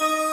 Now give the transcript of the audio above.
you